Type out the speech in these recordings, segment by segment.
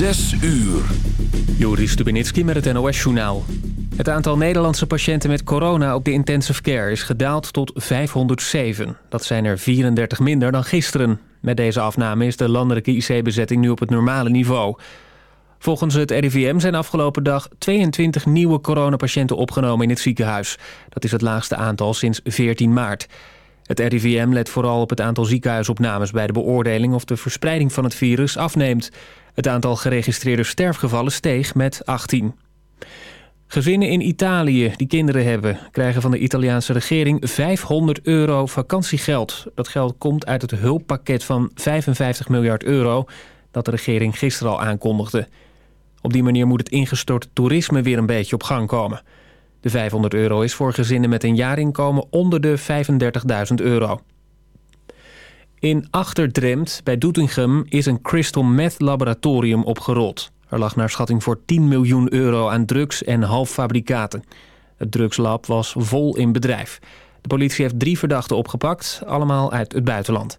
Zes uur. Joris Stubenitski met het NOS-journaal. Het aantal Nederlandse patiënten met corona op de intensive care is gedaald tot 507. Dat zijn er 34 minder dan gisteren. Met deze afname is de landelijke IC-bezetting nu op het normale niveau. Volgens het RIVM zijn afgelopen dag 22 nieuwe coronapatiënten opgenomen in het ziekenhuis. Dat is het laagste aantal sinds 14 maart. Het RIVM let vooral op het aantal ziekenhuisopnames bij de beoordeling of de verspreiding van het virus afneemt. Het aantal geregistreerde sterfgevallen steeg met 18. Gezinnen in Italië die kinderen hebben... krijgen van de Italiaanse regering 500 euro vakantiegeld. Dat geld komt uit het hulppakket van 55 miljard euro... dat de regering gisteren al aankondigde. Op die manier moet het ingestort toerisme weer een beetje op gang komen. De 500 euro is voor gezinnen met een jaarinkomen onder de 35.000 euro. In Achterdremt bij Doetinchem is een crystal meth laboratorium opgerold. Er lag naar schatting voor 10 miljoen euro aan drugs en halffabrikaten. Het drugslab was vol in bedrijf. De politie heeft drie verdachten opgepakt, allemaal uit het buitenland.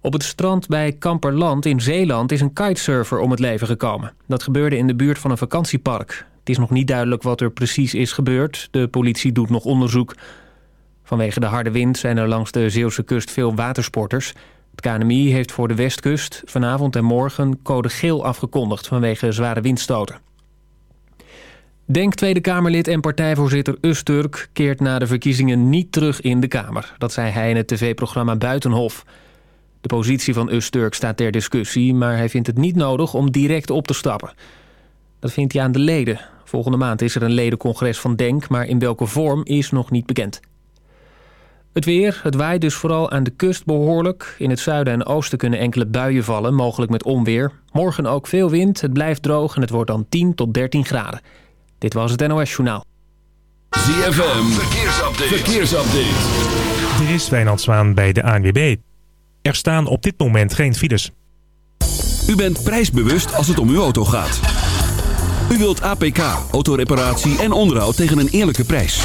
Op het strand bij Kamperland in Zeeland is een kitesurfer om het leven gekomen. Dat gebeurde in de buurt van een vakantiepark. Het is nog niet duidelijk wat er precies is gebeurd. De politie doet nog onderzoek. Vanwege de harde wind zijn er langs de Zeeuwse kust veel watersporters. Het KNMI heeft voor de westkust vanavond en morgen code geel afgekondigd vanwege zware windstoten. Denk Tweede Kamerlid en partijvoorzitter Usturk keert na de verkiezingen niet terug in de Kamer. Dat zei hij in het tv-programma Buitenhof. De positie van Usturk staat ter discussie, maar hij vindt het niet nodig om direct op te stappen. Dat vindt hij aan de leden. Volgende maand is er een ledencongres van Denk, maar in welke vorm is nog niet bekend. Het weer, het waait dus vooral aan de kust behoorlijk. In het zuiden en oosten kunnen enkele buien vallen, mogelijk met onweer. Morgen ook veel wind, het blijft droog en het wordt dan 10 tot 13 graden. Dit was het NOS Journaal. ZFM, verkeersupdate. verkeersupdate. Er is Wijnand Zwaan bij de ANWB. Er staan op dit moment geen files. U bent prijsbewust als het om uw auto gaat. U wilt APK, autoreparatie en onderhoud tegen een eerlijke prijs.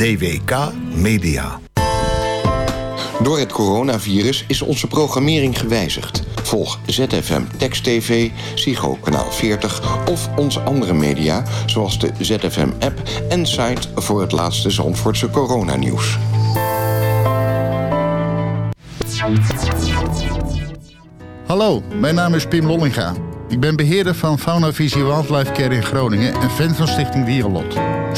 DWK Media. Door het coronavirus is onze programmering gewijzigd. Volg ZFM Text TV, Psycho Kanaal 40 of onze andere media... zoals de ZFM-app en site voor het laatste Zandvoortse coronanieuws. Hallo, mijn naam is Pim Lollinga. Ik ben beheerder van Fauna Visie Wildlife Care in Groningen en fan van Stichting Dierenlot.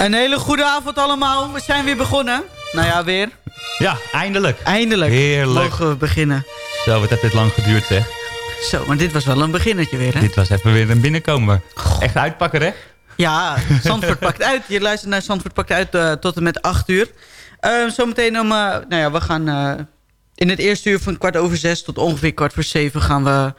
Een hele goede avond allemaal. We zijn weer begonnen. Nou ja, weer. Ja, eindelijk. Eindelijk Heerlijk. mogen we beginnen. Zo, wat heeft dit lang geduurd zeg. Zo, maar dit was wel een beginnetje weer, hè? Dit was even weer een binnenkomen. Echt uitpakken, hè? Ja, Zandvoort pakt uit. Je luistert naar Zandvoort pakt uit eh, tot en met 8 uur. Eh, zometeen om... eh, nou ja, we gaan eh, in het eerste uur van kwart over zes tot ongeveer kwart voor zeven... gaan we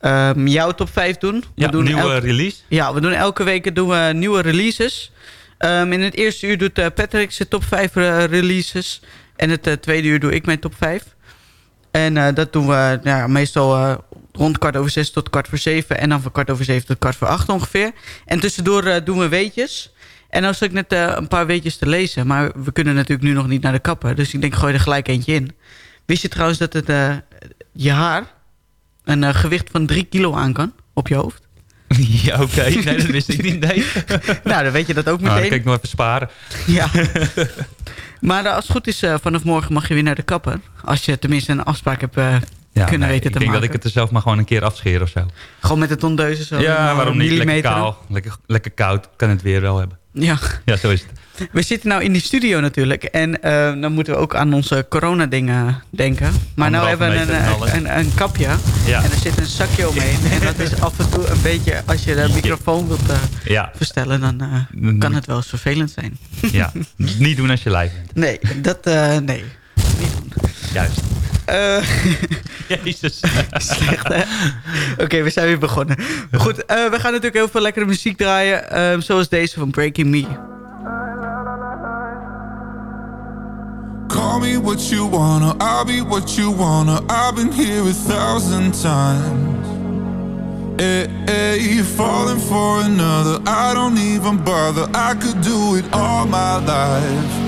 ehm, jouw top 5 doen. We Ja, doen nieuwe elke- release. Ja, we doen elke week doen we nieuwe releases. Ehm, in het eerste uur doet eh, Patrick zijn top 5 eh, releases. En het eh, tweede uur doe ik mijn top 5. En dat doen we ja, meestal rond kwart over zes tot kwart voor zeven. En dan van kwart over zeven tot kwart voor acht ongeveer. En tussendoor doen we weetjes. En dan zat ik net een paar weetjes te lezen. Maar we kunnen natuurlijk nu nog niet naar de kapper. Dus ik denk, gooi er gelijk eentje in. Wist je trouwens dat het, je haar een gewicht van drie kilo aan kan op je hoofd? Ja, oké. Nee, dat wist ik niet. Nee. nou, dan weet je dat ook Nou, meteen. dan kan ik nog even sparen. Ja. maar eh, als het goed is, eh, vanaf morgen mag je weer naar de kapper. Als je tenminste een afspraak hebt eh, Ja, kunnen nee, weten ik denk dat ik het er zelf maar gewoon een keer afscheer of zo. Gewoon met de tondeuze zo. ja, een waarom niet? Lekker kaal. Lekker, lekker koud. Kan het weer wel hebben. Ja. Ja, zo is het. We zitten nou in die studio natuurlijk. En eh, dan moeten we ook aan onze corona-dingen denken. Maar nou hebben we een, eh, en een, een kapje. Ja. En er zit een zakje omheen. en dat is af en toe een beetje... Als je de microfoon wilt eh, Ja. verstellen, dan eh, kan het wel eens vervelend zijn. Ja, niet doen als je live bent. Nee, dat... eh, nee. Juist. Eh, Jezus. Slecht, hè? Oké, we zijn weer begonnen. Goed, eh, we gaan natuurlijk heel veel lekkere muziek draaien. eh, zoals deze van Breaking Me. Call me what you wanna, I'll be what you wanna. I've been here a thousand times. Hey, hey, falling for another, I don't even bother. I could do it all my life.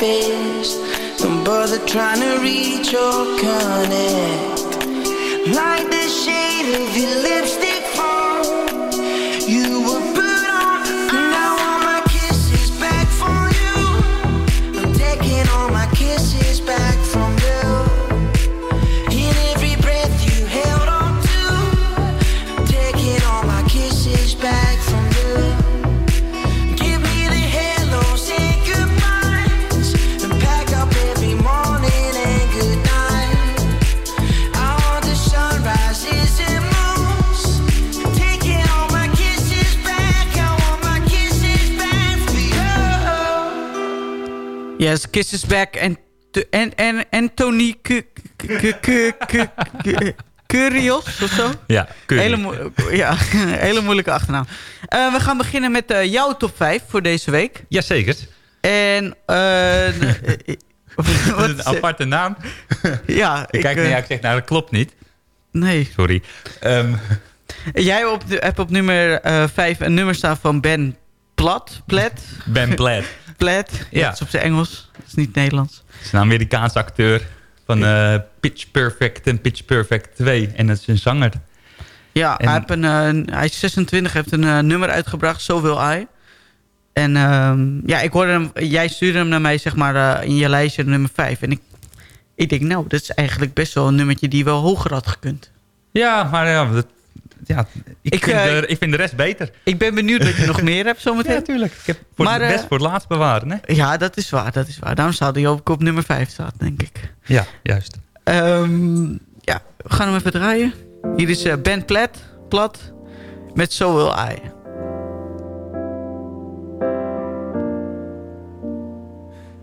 best. Don't bother trying to reach or connect. Like the shade of your Kisses Back en, en, en K- K- Curios of zo? Ja. Hele, ja, hele moeilijke achternaam. Eh, we gaan beginnen met eh, jouw top 5 voor deze week. Jazeker. En... eh, wat een aparte naam. Ja, ik kijk naar jou, ik zeg nou, dat klopt niet. Nee. Sorry. Ehm, Jij op, de- hebt op nummer 5 een nummer staan van Ben Plat. Plat. ben Platt. Plat. Ja, Ja. dat is op zijn Engels. Dat is niet Nederlands. Het is een Amerikaanse acteur van eh, Pitch Perfect en Pitch Perfect 2. En dat is een zanger. Ja, En- hij, heeft een, eh, hij is 26, heeft een eh, nummer uitgebracht, Zo Wil I. En ehm, ja, ik hoorde hem, jij stuurde hem naar mij, zeg maar, in je lijstje nummer 5. En ik, ik denk, nou, dat is eigenlijk best wel een nummertje die wel hoger had gekund. Ja, maar ja, dat, ja ik, Ik, vind eh, de, ik vind de rest beter. Ik ben benieuwd wat je nog meer hebt zometeen. Ja, tuurlijk. Ik heb voor Maar, de eh, best voor het laatst bewaren, hè? Ja, dat is waar, dat is waar. Daarom staat hij ook op nummer 5 staat, denk ik. Ja, juist. Ehm, ja, we gaan hem even draaien. Hier is eh, Ben Plat, Plat met So Will I.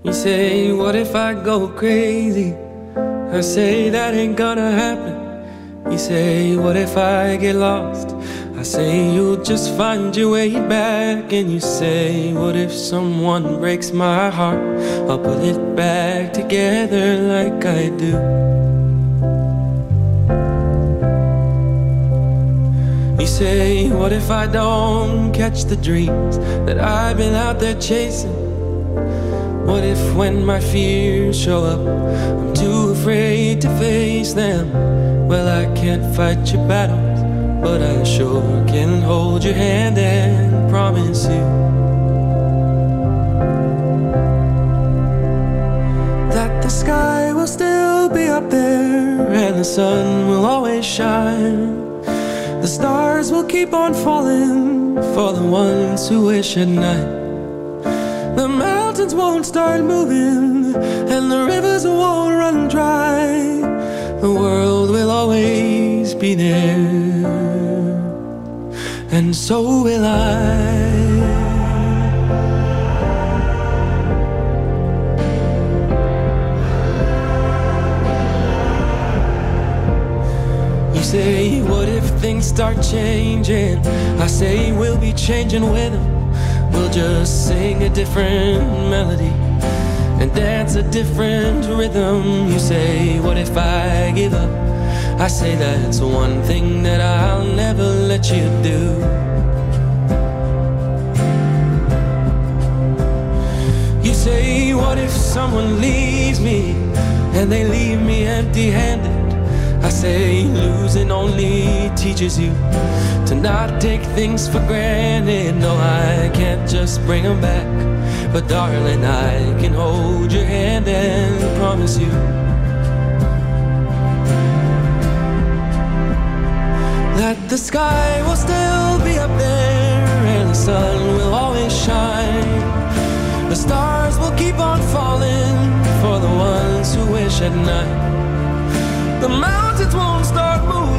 You say, what if I go crazy? I say, that ain't gonna happen. You say, what if I get lost? I say, you'll just find your way back. And you say, what if someone breaks my heart? I'll put it back together like I do. You say, what if I don't catch the dreams that I've been out there chasing? What if when my fears show up, I'm too to face them? Well, I can't fight your battles, but I sure can hold your hand and promise. promise you that the sky will still be up there and the sun will always shine. The stars will keep on falling for the ones who wish at night. The mountains won't start moving and the rivers won't run dry. The world will always be there, and so will I. You say, what if things start changing? I say, we'll be changing with them. Just sing a different melody and dance a different rhythm. You say, what if I give up? I say, that's one thing that I'll never let you do. You say, what if someone leaves me and they leave me empty handed? I say losing only teaches you to not take things for granted. No, I can't just bring them back. But darling, I can hold your hand and promise you that the sky will still be up there and the sun will always shine. The stars will keep on falling for the ones who wish at night. The mountains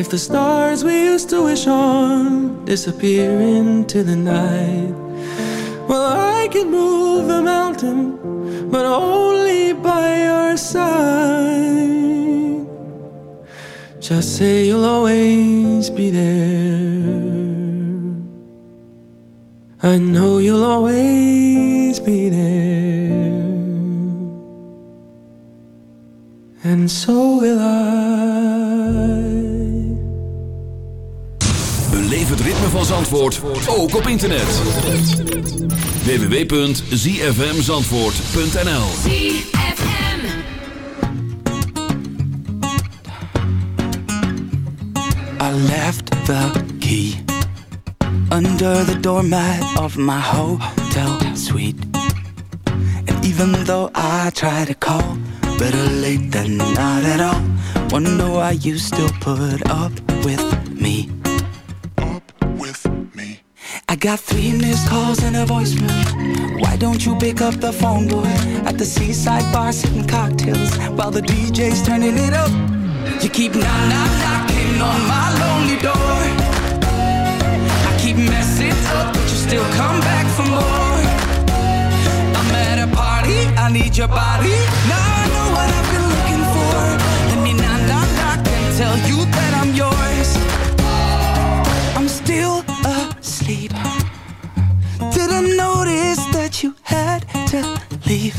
If the stars we used to wish on disappear into the night, well, I can move the mountain, but only by your side. Just say you'll always be there. I know you'll always be there. And so will I. Zandvoort ook op internet. www.zfmzandvoort.nl I left the key under the doormat of my hotel suite. And even though I try to call, better late than not at all. Wonder why you still put up with me. I got three missed calls and a voicemail. Why don't you pick up the phone, boy? At the seaside bar, sipping cocktails while the DJ's turning it up. You keep knock knock knocking on my lonely door. I keep messing up, but you still come back for more. I'm at a party, I need your body. Now I know what I've been looking for. Let me knock knock knock and tell you that I'm yours. I'm still asleep. Didn't notice that you had to leave.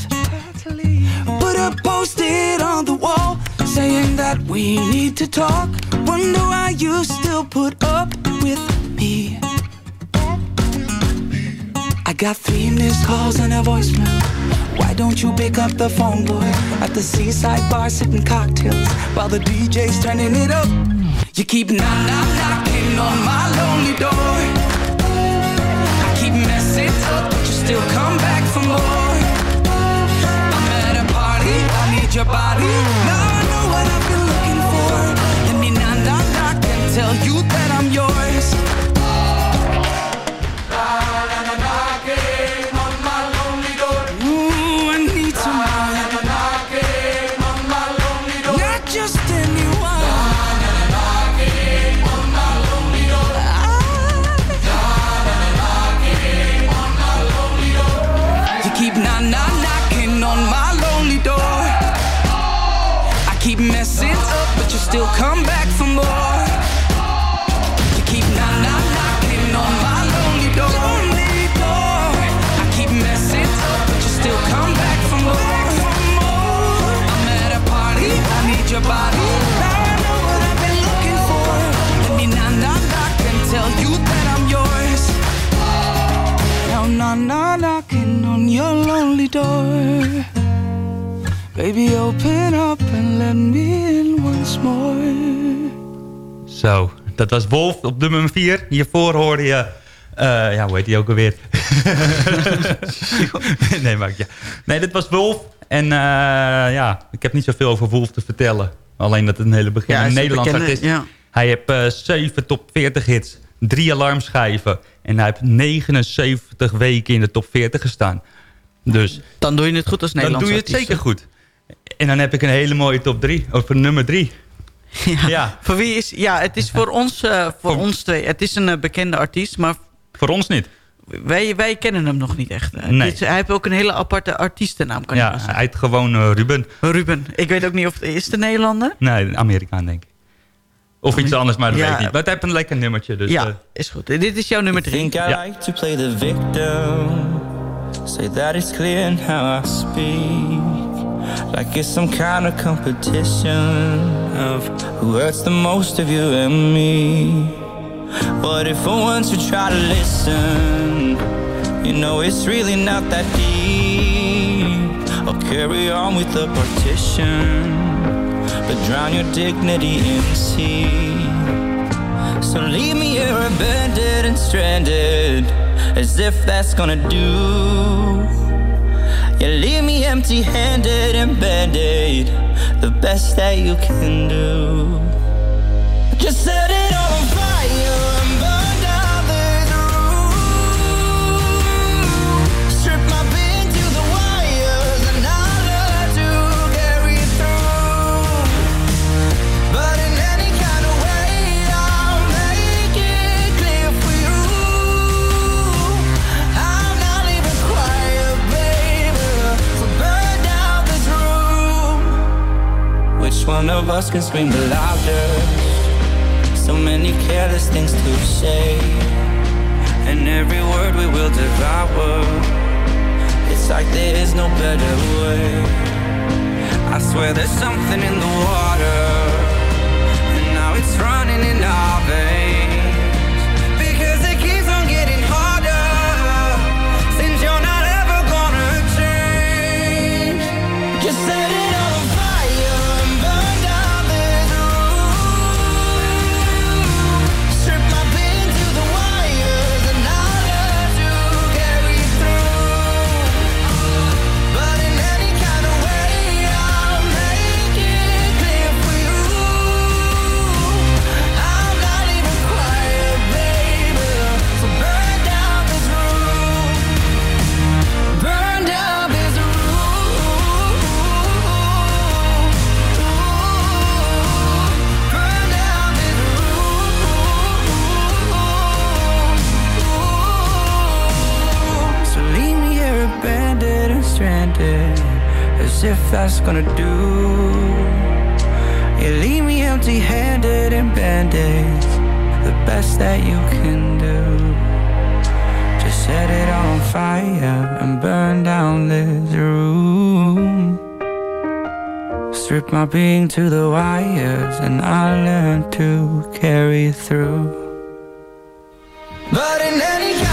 Put a post-it on the wall saying that we need to talk. Wonder why you still put up with me. I got three missed calls and a voicemail. Why don't you pick up the phone, boy? At the seaside bar, sipping cocktails while the DJ's turning it up. You keep knock knock knocking on my lonely door. Still come back for more. I'm at a party, I need your body. Now I know what I've been looking for. Let me knock knock knock and tell you that I'm yours. Knock knocking on your lonely door. Baby, open up and let me in once more. Zo, dat was Wolf op nummer 4. Hiervoor hoorde je... eh, ja, hoe heet die ook alweer? nee, maar ja. Nee, dit was Wolf. En eh, ja, ik heb niet zoveel over Wolf te vertellen. Alleen dat het een hele begin Ja, hij een is ja. Hij heeft eh 7 top 40 hits, drie alarmschijven. En hij heeft 79 weken in de top 40 gestaan. Dus Dan doe je het goed als dan Nederlands doe je het zeker goed. En dan heb ik een hele mooie top 3, over nummer 3. Ja. Voor wie is... Ja, het is voor ons, eh, voor ons twee. Het is een eh, bekende artiest, maar... Voor ons niet. Wij, wij kennen hem nog niet echt. Eh, Nee. is- hij heeft ook een hele aparte artiestennaam, kan je Ja, zeggen. hij heet gewoon Ruben. Ruben. Ik weet ook niet of... Is het een Nederlander? Nee, Amerikaan denk ik. Of iets anders, maar dat Ja. weet ik niet. Maar het heeft een lekker nummertje. Dus, ja, eh, is goed. Dit is jouw nummer drie. think I Ja. like to play the victim. Say that it's clear in how I speak. Like it's some kind of competition of who hurts the most of you and me. What if for once you try to listen? You know it's really not that deep. Or carry on with the partition. Drown your dignity in the sea. So leave me here abandoned and stranded As if that's gonna do You leave me empty handed and band-aid The best that you can do Just set it Which one of us can scream the loudest? So many careless things to say, and every word we will devour. It's like there is no better way. I swear there's something in the water. If that's gonna do. You leave me empty handed and band aids. The best that you can do. Just set it on fire and burn down this room. Strip my being to the wires and I learn to carry through. But in any kind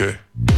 Okay.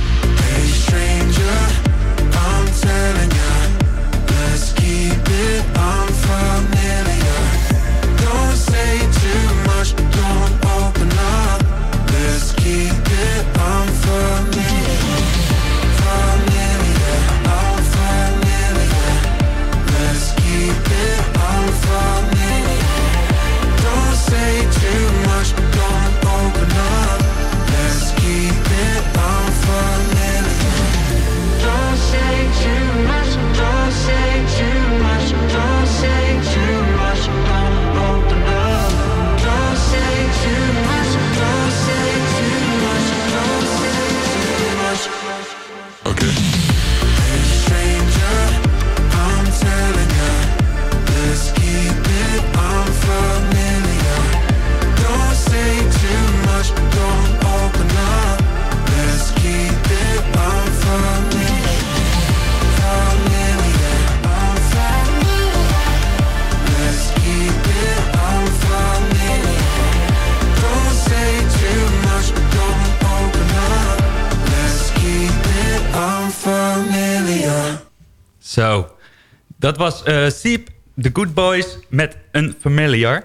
Dat was eh Siep, The Good Boys met een Familiar.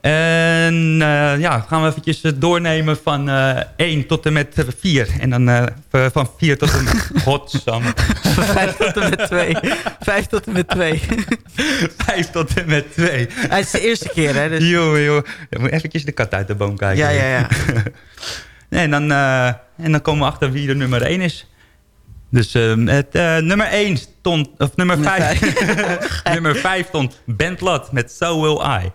En eh, ja, gaan we eventjes eh, doornemen van eh 1 tot en met 4. En dan v- van 4 tot en met... Godsamme. Vijf tot en met twee. Vijf tot en met twee. Vijf tot en met 2. Het is de eerste keer, hè? Dus... Joh, joh. Dan moet eventjes de kat uit de boom kijken. Ja, ja, ja. nee, en, dan, en dan komen we achter wie de nummer 1 is. Dus ehm, het, eh, nummer 1 stond... Of nummer 5. nummer 5 stond met So Will I.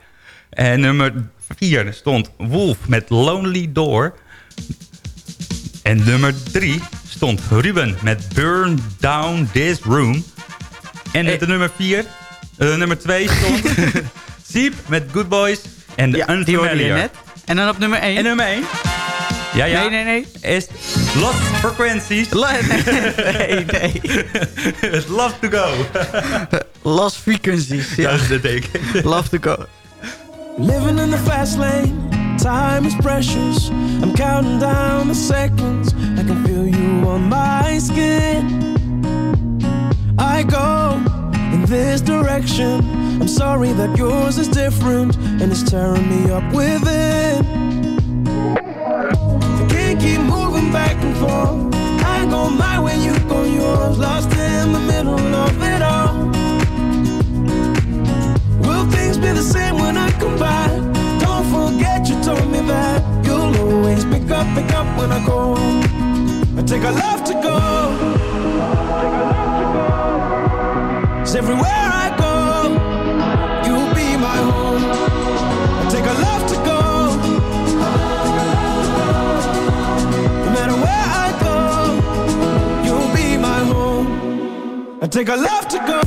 En nummer 4 stond Wolf met Lonely Door. En nummer 3 stond Ruben met Burn Down This Room. En Eh. de nummer 4... nummer 2 stond Siep met Good Boys en The Ja, Unfamiliar. net. En dan op nummer 1. En nummer 1? Ja, ja. Nee, nee, nee. Is Lost Frequencies. nee, nee. Love to go. Lost Frequencies. Ja. Dat dat denk ik. Love to go. Living in the fast lane, time is precious. I'm counting down the seconds. I can feel you on my skin. I go in this direction. I'm sorry that yours is different and it's tearing me up within. Keep moving back and forth. I go my way, you go yours. Lost in the middle of it all. Will things be the same when I come back? Don't forget you told me that you'll always pick up, pick up when I call. I take a love to go. I take a love to go. 'Cause everywhere I go, you'll be my home. I take a love I take a left to go.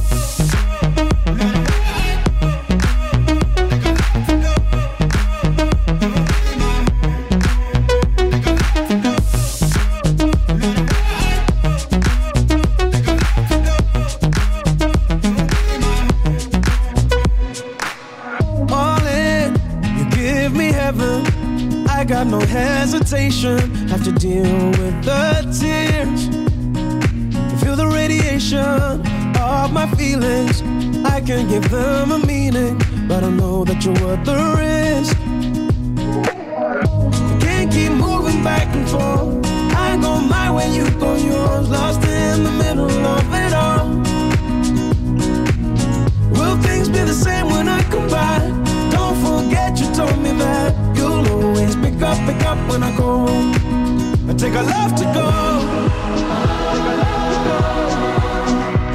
i got no hesitation. Have to deal with the tears. Feel the radiation of my feelings. I can give them a meaning, but I know that you're worth the risk. Can't keep moving back and forth. I go my way, you go yours. Lost in the middle of it all. Will things be the same when I come back? Don't forget you told me that you'll always pick up, pick up when I go. I take a love to go.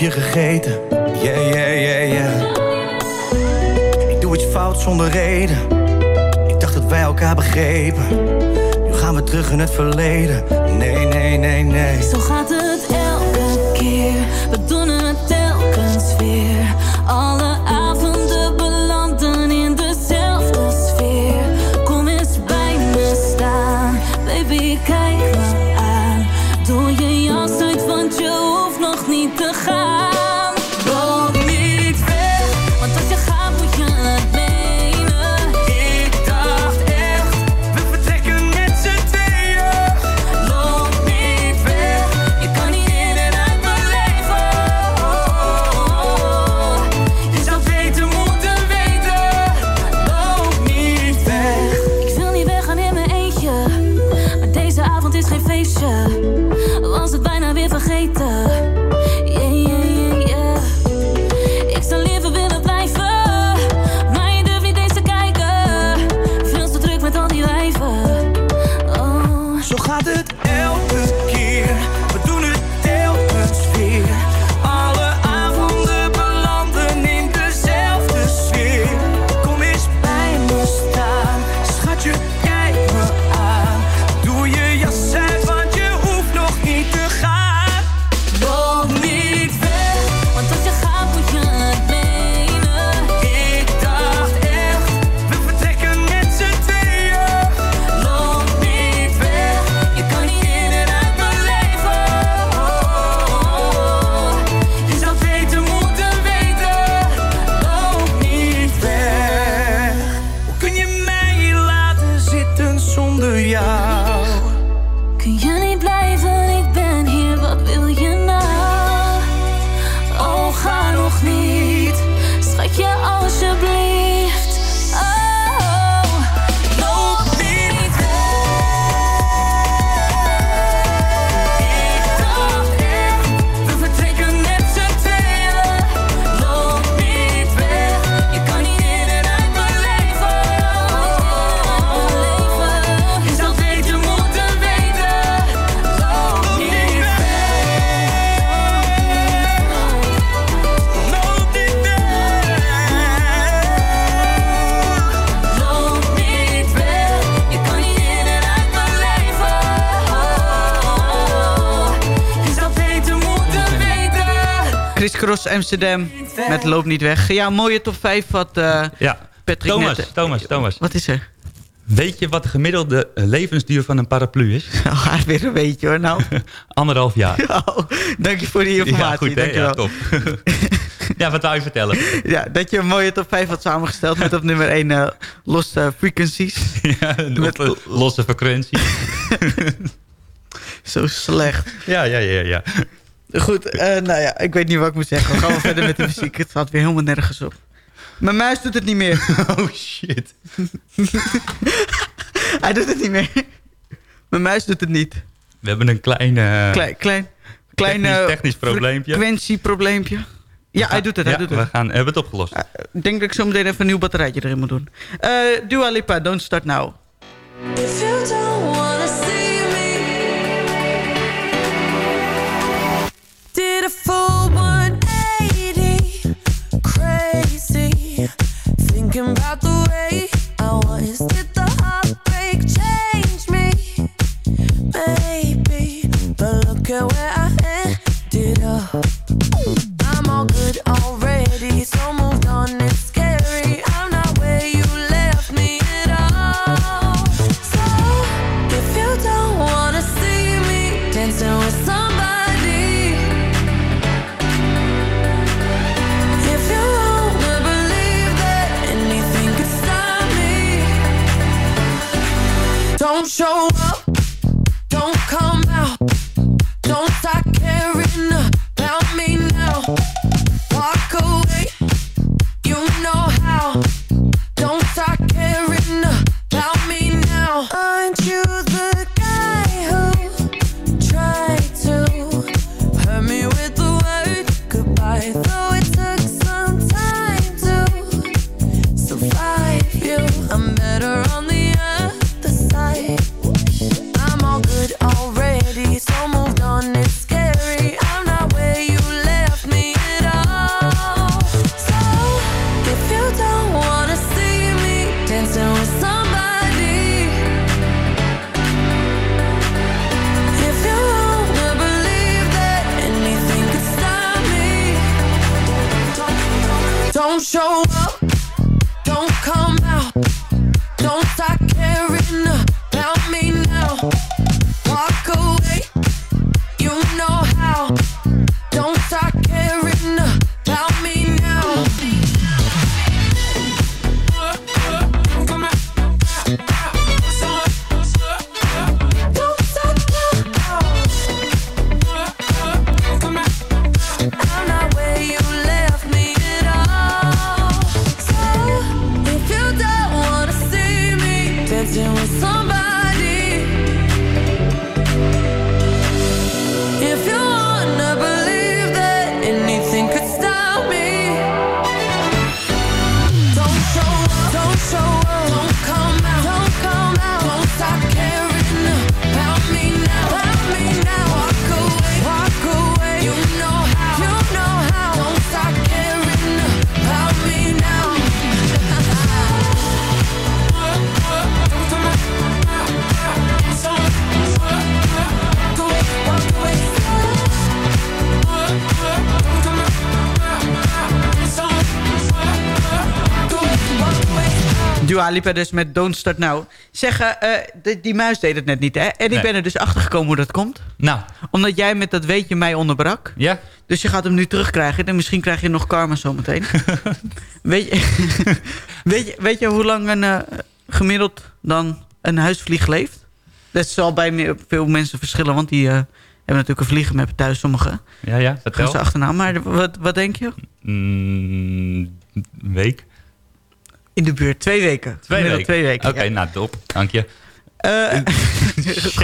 Hapje gegeten, yeah, yeah, yeah, yeah. Ik doe iets fout zonder reden, ik dacht dat wij elkaar begrepen. Nu gaan we terug in het verleden, nee, nee, nee, nee. Zo gaat het Amsterdam met Loop niet weg. Ja, mooie top 5 wat eh, Ja, Patrick Thomas, net... Thomas, Thomas. Wat is er? Weet je wat de gemiddelde levensduur van een paraplu is? Oh, weer een beetje hoor, nou. Anderhalf jaar. Oh, dank je voor die informatie. Ja, goed, hè? Ja, top. ja, wat wou je vertellen? Ja, dat je een mooie top 5 had samengesteld met op nummer 1 eh Lost eh, Frequencies. Ja, met losse frequentie. Zo slecht. Ja, ja, ja, ja. Goed, eh, nou ja, ik weet niet wat ik moet zeggen. We gaan wel verder met de muziek. Het gaat weer helemaal nergens op. Mijn muis doet het niet meer. Oh shit. Hij doet het niet meer. Mijn muis doet het niet. We hebben een klein... eh, Klein, klein, klein technisch, eh, technisch probleempje. frequentieprobleempje. Ja, hij doet het, hij Ja, doet we het. gaan, hebben het opgelost. Ik denk dat ik zo meteen even een nieuw batterijtje erin moet doen. Eh Dua Lipa, Don't Start Now. If you don't Dua Lipa dus met Don't Start Now. Zeggen, eh, die, die muis deed het net niet, hè? En ik Nee. ben er dus achter gekomen hoe dat komt. Nou. Omdat jij met dat weetje mij onderbrak. Ja. Dus je gaat hem nu terugkrijgen. En misschien krijg je nog karma zometeen. weet, je, weet, je, weet je hoe lang een eh, gemiddeld dan een huisvlieg leeft? Dat zal bij meer- veel mensen verschillen. Want die eh, hebben natuurlijk een vliegenmap thuis, sommigen. Ja, ja, Gaan vertel. ze achterna. Maar wat, wat denk je? Mm, een week? In de buurt. Twee weken. Twee weken? Twee weken, Oké, ja. nou top. Dank je. Eh,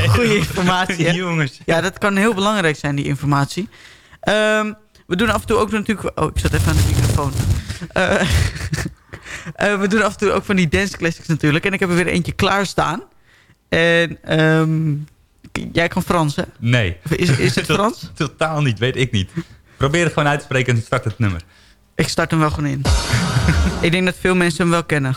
goede informatie. Jongens. Ja, dat kan heel belangrijk zijn, die informatie. Ehm, we doen af en toe ook natuurlijk... Oh, ik zat even aan de microfoon. Eh, eh, we doen af en toe ook van die dance classics natuurlijk. En ik heb er weer eentje klaarstaan. En ehm, jij kan Frans, hè? Nee. Is, is het Frans? Totaal niet, weet ik niet. Probeer het gewoon uit te spreken en start het nummer. Ik start hem wel gewoon in. ik denk dat veel mensen hem wel kennen.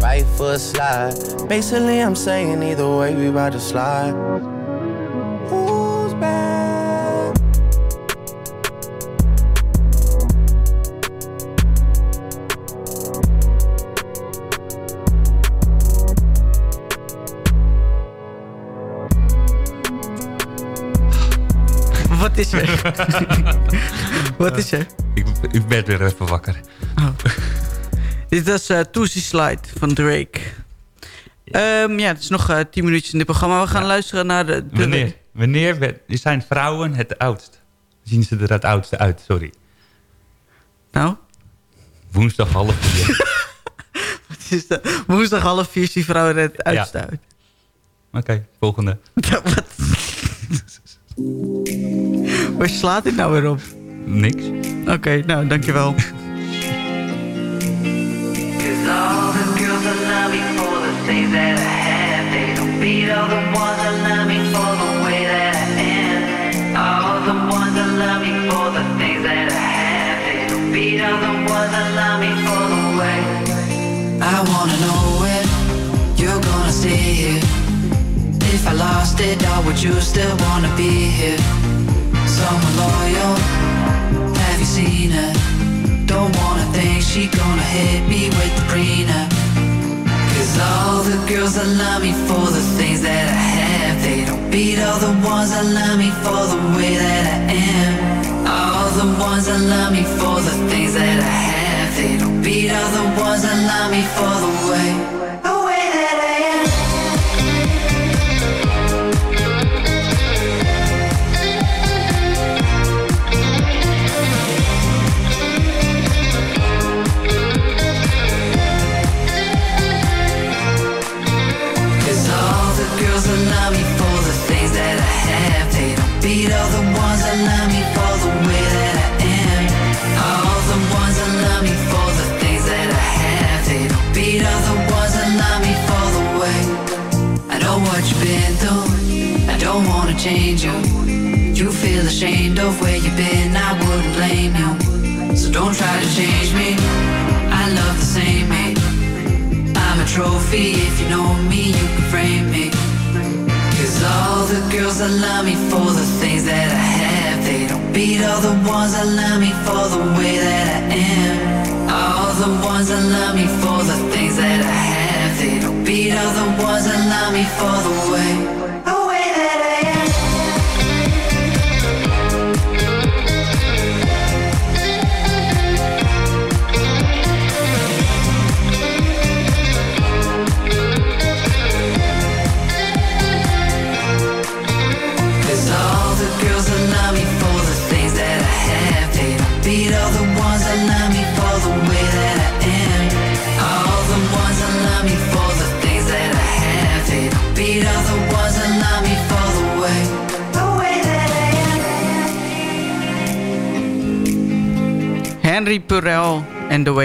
right foot slide. Basically, I'm saying either way, we about to slide. Who's back? Wat is er? Wat is er? Ik, ik werd weer even wakker. Dit was uh, Slide van Drake. Ehm, ja, het is nog eh 10 minuutjes in dit programma. We gaan luisteren naar de... de Wanneer, wanneer zijn vrouwen het oudst? Zien ze er het oudste uit, sorry. Nou? Woensdag half vier. Het is de, woensdag half vier is die vrouw er het uitste uit. Oké, volgende. Waar slaat dit nou weer op? Niks. Oké, nou, dankjewel. Things that I have They don't beat all the ones that love me for the way that I am All the ones that love me for the things that I have They don't beat all the ones that love me for the way I wanna know when you're gonna stay here. If I lost it all, would you still wanna be here? Someone loyal, have you seen her? Don't wanna think she gonna hit me with the prenup. Cause all the girls that love me for the things that I have, they don't beat all the ones that love me for the way that I am. All the ones that love me for the things that I have, they don't beat all the ones that love me for the way.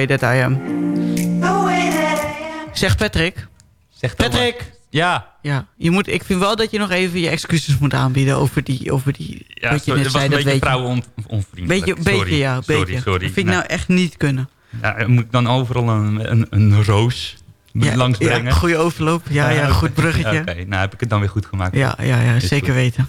Way That I Am. Zeg Patrick. Zeg Patrick. Ja. Ja, je moet, ik vind wel dat je nog even je excuses moet aanbieden over die... Over die Ja, wat je sorry, net was zei, een dat beetje weet je. vrouwenonvriendelijk. Beetje, Sorry, beetje ja, sorry, beetje. sorry. Dat vind ik nou echt niet kunnen. Ja, moet ik dan overal een, een, een roos Ja, langs ja, brengen? goede overloop. Ja, ja, goed bruggetje. Oké, nou heb ik het dan weer goed gemaakt. Ja, ja, ja zeker goed. weten.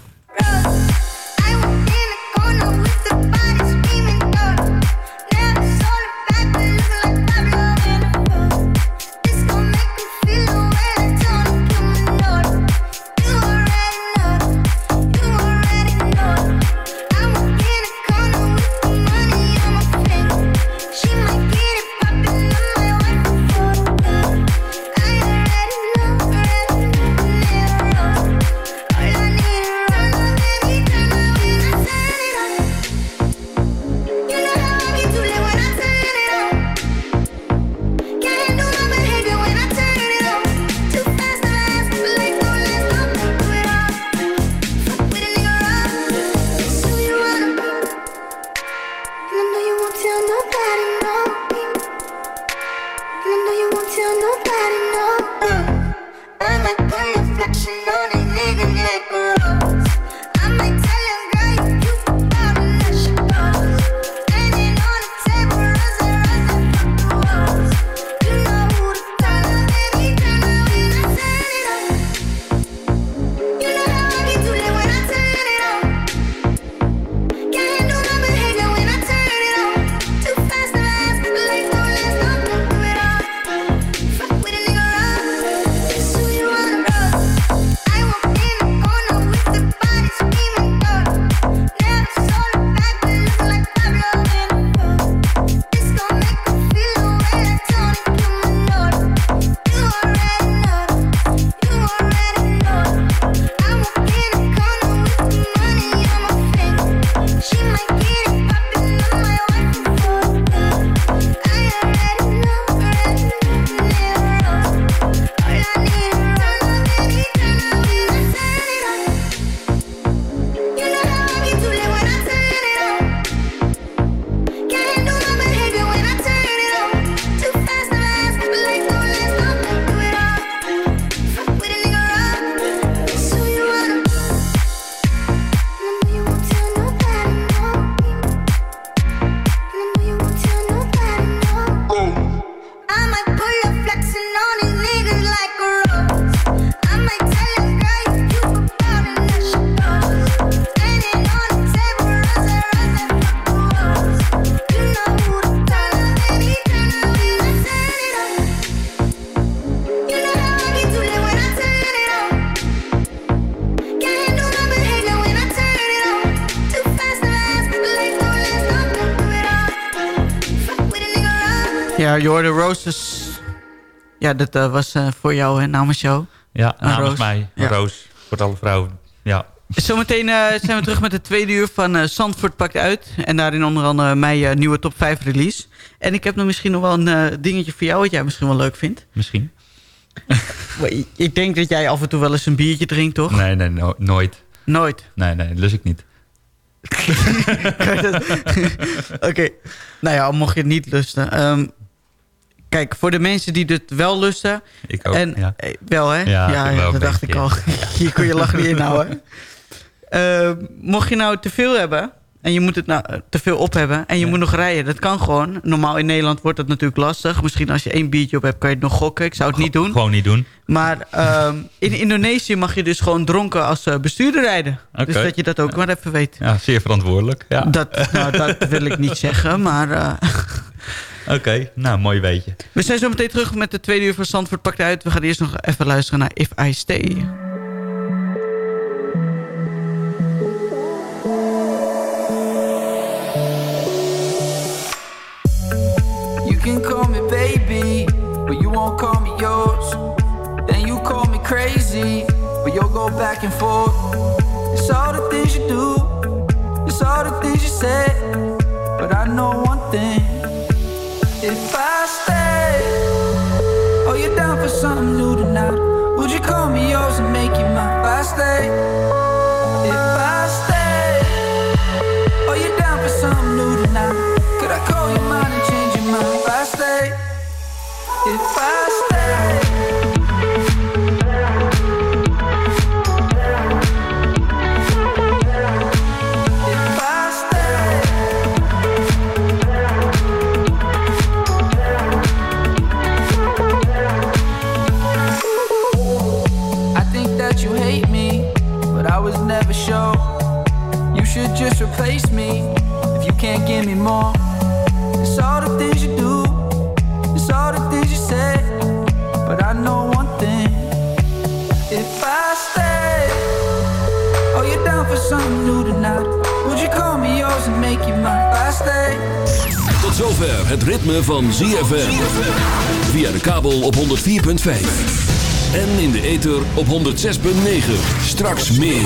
Je hoorde Roses. Ja, dat eh, was eh, voor jou hè, namens jou. Ja, namens roos. mij. Ja. Roos. Voor alle vrouwen. Ja. Zometeen eh, zijn we terug met het tweede uur van eh Zandvoort Pakt Uit. En daarin onder andere mijn eh, nieuwe top 5 release. En ik heb nog misschien nog wel een eh, dingetje voor jou... wat jij misschien wel leuk vindt. Misschien. Ik- denk dat jij af en toe wel eens een biertje drinkt, toch? Nee, nee, no- nooit. Nooit. Nee, nee, lust ik niet. Oké. Nou ja, mocht je het niet lusten. Ehm, kijk, voor de mensen die het wel lusten... Ik ook, En, ja. eh, wel, hè? Ja, dat dacht ik al. Hier kun je lachen niet inhouden. Ehm mocht je nou te veel hebben... en je moet het nou eh, te veel op hebben... en je moet nog rijden, dat kan gewoon. Normaal in Nederland wordt dat natuurlijk lastig. Misschien als je één biertje op hebt, kan je het nog gokken. Ik zou het niet doen. Gewoon niet doen. Maar ehm, in Indonesië mag je dus gewoon dronken als eh, bestuurder rijden. Dus dat je dat ook maar even weet. Ja, zeer verantwoordelijk. Ja. Dat, nou, dat wil ik niet zeggen, maar... Oké, nou, mooi weetje. we zijn zo meteen terug met de tweede uur van Zandvoort Pakt Uit. We gaan eerst nog even luisteren naar If I Stay. You can call me baby, but you won't call me yours. Then you call me crazy, but you'll go back and forth. It's all the things you do, it's all the things you say. But I know one thing if I stay, oh, you're down for something new tonight. Would you call me yours and make it mine? If I stay, if I stay, oh, you're down for something new tonight. Could I call you mine and change your mind? If I stay, if I stay. Should just replace me if you can't give me more. It's all the things you do, it's all the things you say. But I know one thing if I stay, oh, you're down for something new tonight. Would you call me yours and make it mine? If I stay. Tot zover het ritme van ZFM. Via de kabel op 104.5. En in de ether op 106.9. Straks meer.